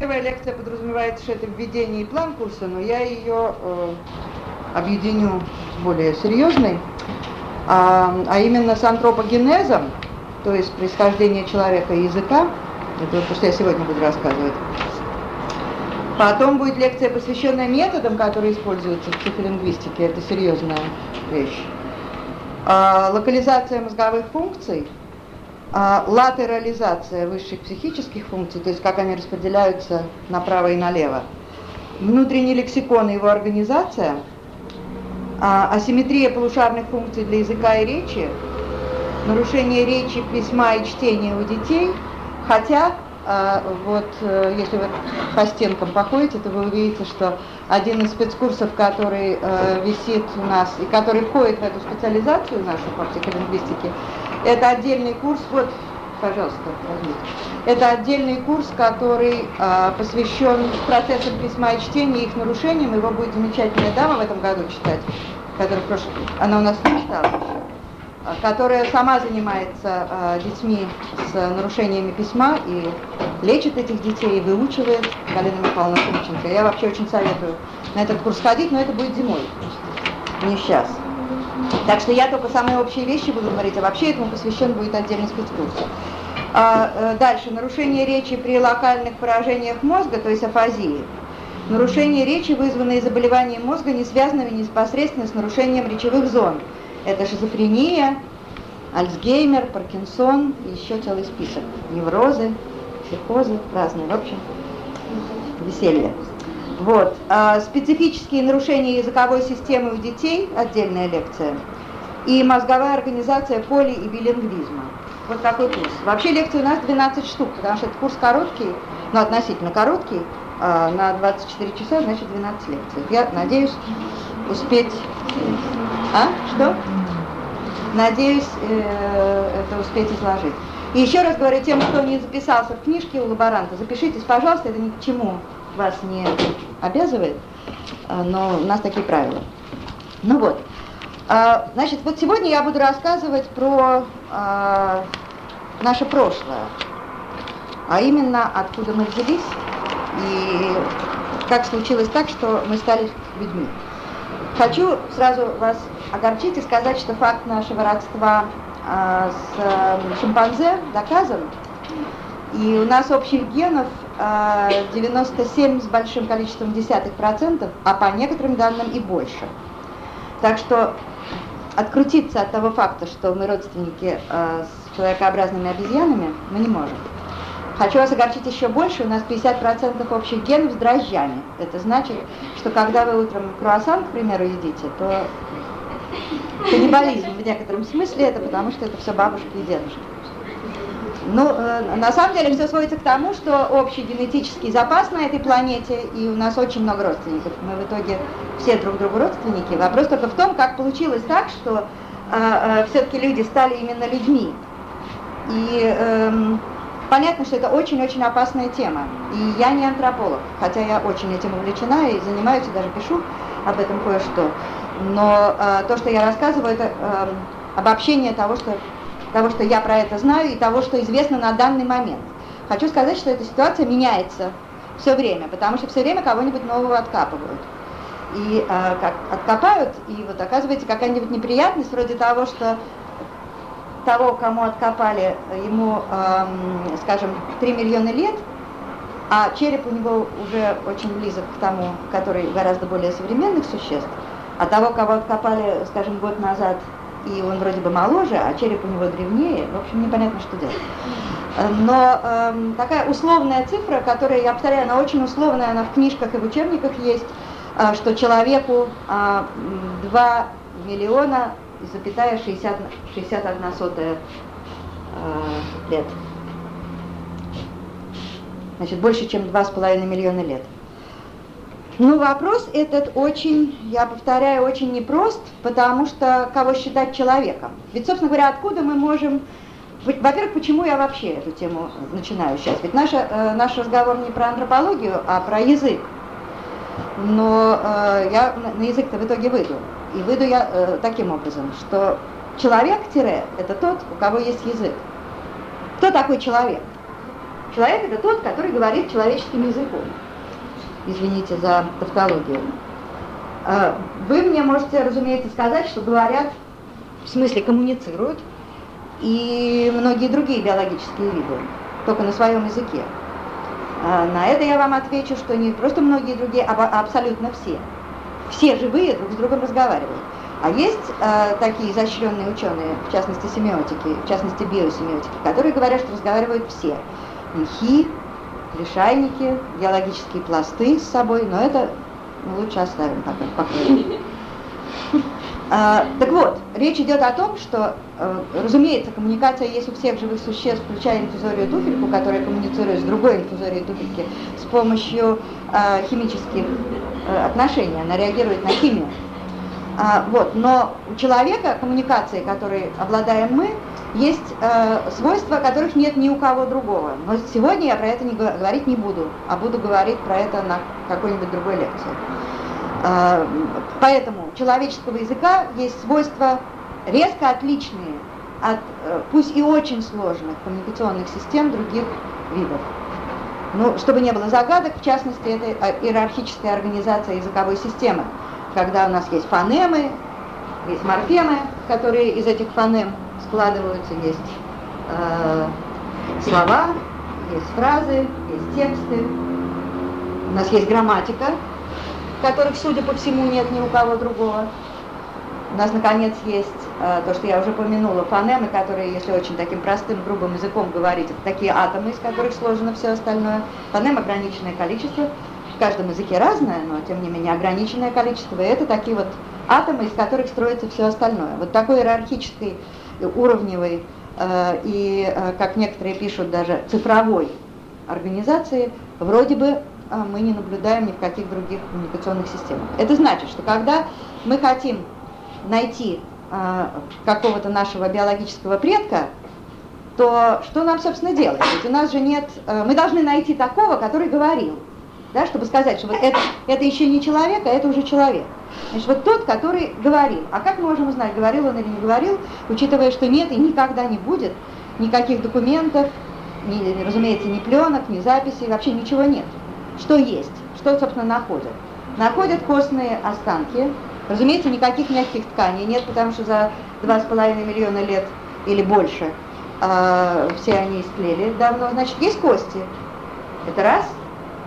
Первая лекция подразумевает, что это введение и план курса, но я ее э, объединю более серьезной, а, а именно с антропогенезом, то есть происхождение человека и языка, это вот то, что я сегодня буду рассказывать. Потом будет лекция, посвященная методам, которые используются в психолингвистике, это серьезная вещь. А, локализация мозговых функций – латерализация высших психических функций, то есть как они распределяются направо и налево, внутренний лексикон и его организация, а, асимметрия полушарных функций для языка и речи, нарушение речи, письма и чтения у детей, хотя а, вот э, если вы по стенкам походите, то вы увидите, что один из спецкурсов, который э, висит у нас и который входит в эту специализацию нашу по психолингвистике, это отдельный курс, вот, пожалуйста, возьмите. Это отдельный курс, который э, посвящен процессам письма и чтения, их нарушениям. Его будет замечательная дама в этом году читать, которая прош... она у нас не читала еще которая сама занимается э, детьми с нарушениями письма и лечит этих детей, и выучивает, Галина Михайловна Кумченко. Я вообще очень советую на этот курс ходить, но это будет зимой, не сейчас. Так что я только самые общие вещи буду говорить, а вообще этому посвящен будет отдельный спецкурс. А, э, дальше. Нарушение речи при локальных поражениях мозга, то есть афазии. Нарушение речи, вызванные заболеванием мозга, не связанными непосредственно с нарушением речевых зон. Это шизофрения, Альцгеймер, Паркинсон еще целый список. Неврозы, психозы, разные. В общем, веселье. Вот. А, специфические нарушения языковой системы у детей, отдельная лекция, и мозговая организация поли и билингвизма. Вот такой курс. Вообще лекций у нас 12 штук, потому что этот курс короткий, ну относительно короткий, а, на 24 часа, значит 12 лекций. Я надеюсь успеть... А? Что? Надеюсь э, это успеть изложить. И еще раз говорю тем, кто не записался в книжке у лаборанта, запишитесь, пожалуйста, это ни к чему вас не обязывает, а, но у нас такие правила. Ну вот, а, значит, вот сегодня я буду рассказывать про а, наше прошлое, а именно откуда мы взялись и как случилось так, что мы стали людьми. Хочу сразу вас огорчить и сказать, что факт нашего родства с шимпанзе доказан, и у нас общих генов 97 а, с большим количеством десятых процентов, а по некоторым данным и больше. Так что открутиться от того факта, что мы родственники э, с человекообразными обезьянами, мы не можем. Хочу вас огорчить еще больше, у нас 50% общих генов с дрожжами. Это значит, что когда вы утром круассан, к примеру, едите, то каннибализм в некотором смысле это потому, что это все бабушки и дедушки. Ну, э, на самом деле все сводится к тому, что общий генетический запас на этой планете, и у нас очень много родственников. Мы в итоге все друг другу родственники. Вопрос только в том, как получилось так, что э, э, все-таки люди стали именно людьми. И э, понятно, что это очень-очень опасная тема. И я не антрополог, хотя я очень этим увлечена и занимаюсь, и даже пишу об этом кое-что. Но э, то, что я рассказываю, это э, обобщение того, что того, что я про это знаю, и того, что известно на данный момент. Хочу сказать, что эта ситуация меняется все время, потому что все время кого-нибудь нового откапывают. И э, как откопают, и вот оказывается какая-нибудь неприятность вроде того, что того, кому откопали, ему, э, скажем, 3 миллиона лет, а череп у него уже очень близок к тому, который гораздо более современных существ, а того, кого откопали, скажем, год назад, и он вроде бы моложе, а череп у него древнее, в общем, непонятно, что делать. Но э, такая условная цифра, которая, я повторяю, она очень условная, она в книжках и в учебниках есть, э, что человеку э, 2 миллиона, запятая 60, 61 сотая э, лет. Значит, больше, чем 2,5 миллиона лет. Ну, вопрос этот очень, я повторяю, очень непрост, потому что кого считать человеком? Ведь, собственно говоря, откуда мы можем... Во-первых, почему я вообще эту тему начинаю сейчас? Ведь наш, э, наш разговор не про антропологию, а про язык. Но э, я на язык-то в итоге выйду. И выйду я э, таким образом, что человек-это тот, у кого есть язык. Кто такой человек? Человек это тот, который говорит человеческим языком. Извините за тавтологию. А, вы мне можете, разумеется, сказать, что говорят, в смысле коммуницируют, и многие другие биологические виды, только на своем языке. А, на это я вам отвечу, что не просто многие другие, а абсолютно все. Все живые друг с другом разговаривают. А есть э, такие изощренные ученые, в частности семиотики, в частности биосемиотики, которые говорят, что разговаривают все. Мехи, лишайники, биологические пласты с собой, но это лучше оставим пока покой. А, так вот, речь идет о том, что, э, разумеется, коммуникация есть у всех живых существ, включая инфузорию туфельку, которая коммуницирует с другой инфузорией туфельки с помощью э, химических э, отношений, она реагирует на химию. А, вот, но у человека коммуникации, которые обладаем мы, есть э, свойства, которых нет ни у кого другого. Но сегодня я про это не говорить не буду, а буду говорить про это на какой-нибудь другой лекции. Э, поэтому у человеческого языка есть свойства резко отличные от, э, пусть и очень сложных коммуникационных систем других видов. Ну, чтобы не было загадок, в частности, это э, иерархическая организация языковой системы когда у нас есть фонемы, есть морфемы, которые из этих фонем складываются, есть э, слова, есть фразы, есть тексты. У нас есть грамматика, которых, судя по всему, нет ни у кого другого. У нас, наконец, есть э, то, что я уже помянула, фонемы, которые, если очень таким простым, грубым языком говорить, это такие атомы, из которых сложено все остальное. Фонем ограниченное количество каждом языке разное, но тем не менее ограниченное количество. И это такие вот атомы, из которых строится все остальное. Вот такой иерархической, уровневой э, и, э, как некоторые пишут, даже цифровой организации вроде бы э, мы не наблюдаем ни в каких других коммуникационных системах. Это значит, что когда мы хотим найти э, какого-то нашего биологического предка, то что нам, собственно, делать? Ведь у нас же нет... Э, мы должны найти такого, который говорил да, чтобы сказать, что вот это, это еще не человек, а это уже человек. Значит, вот тот, который говорил. А как мы можем узнать, говорил он или не говорил, учитывая, что нет и никогда не будет никаких документов, ни, разумеется, ни пленок, ни записей, вообще ничего нет. Что есть? Что, собственно, находят? Находят костные останки. Разумеется, никаких мягких тканей нет, потому что за два с половиной миллиона лет или больше э, все они истлели давно. Значит, есть кости. Это раз –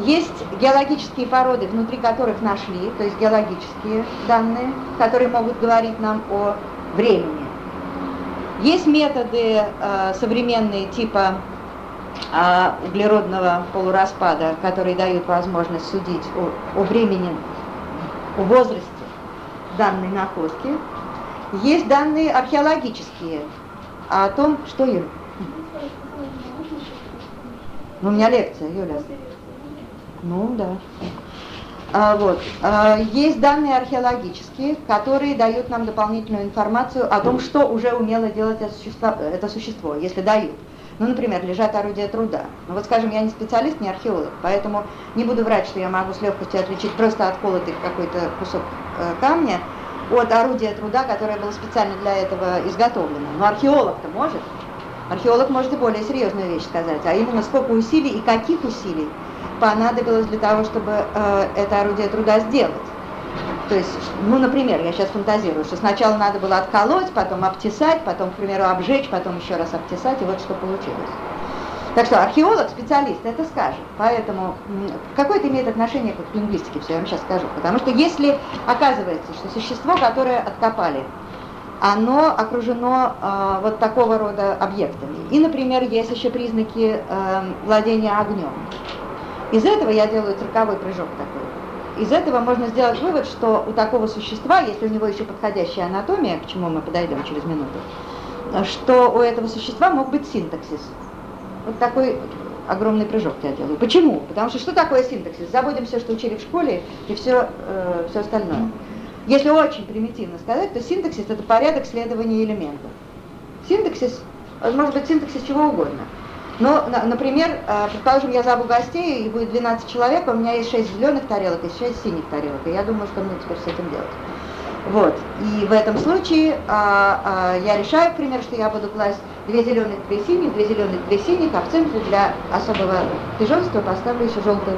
есть геологические породы, внутри которых нашли, то есть геологические данные, которые могут говорить нам о времени. Есть методы э, современные типа э, углеродного полураспада, которые дают возможность судить о, о времени, о возрасте данной находки. Есть данные археологические о том, что... Юля? Ну, у меня лекция, Юля. Ну да. А, вот. А, есть данные археологические, которые дают нам дополнительную информацию о том, что уже умело делать это существо, это существо если дают. Ну, например, лежат орудия труда. Ну вот, скажем, я не специалист, не археолог, поэтому не буду врать, что я могу с легкостью отличить просто отколотый какой-то кусок э, камня от орудия труда, которое было специально для этого изготовлено. Но археолог-то может. Археолог может и более серьезную вещь сказать, а именно сколько усилий и каких усилий понадобилось для того, чтобы э, это орудие труда сделать. То есть, ну, например, я сейчас фантазирую, что сначала надо было отколоть, потом обтесать, потом, к примеру, обжечь, потом еще раз обтесать, и вот что получилось. Так что археолог, специалист, это скажет. Поэтому какое это имеет отношение к лингвистике, все я вам сейчас скажу. Потому что если оказывается, что существо, которое откопали, оно окружено э, вот такого рода объектами. И, например, есть еще признаки э, владения огнем. Из этого я делаю цирковой прыжок такой. Из этого можно сделать вывод, что у такого существа, если у него еще подходящая анатомия, к чему мы подойдем через минуту, что у этого существа мог быть синтаксис. Вот такой огромный прыжок я делаю. Почему? Потому что что такое синтаксис? Забудем все, что учили в школе, и все, э, все остальное. Если очень примитивно сказать, то синтаксис – это порядок следования элементов. Синтаксис, может быть синтаксис чего угодно – но, например, э, предположим, я зову гостей, и будет 12 человек, а у меня есть 6 зеленых тарелок и 6 синих тарелок, и я думаю, что мне теперь с этим делать. Вот. И в этом случае а, а, я решаю, к примеру, что я буду класть две зеленых, две синих, две зеленых, две синих, а в центре для особого пижонства поставлю еще желтую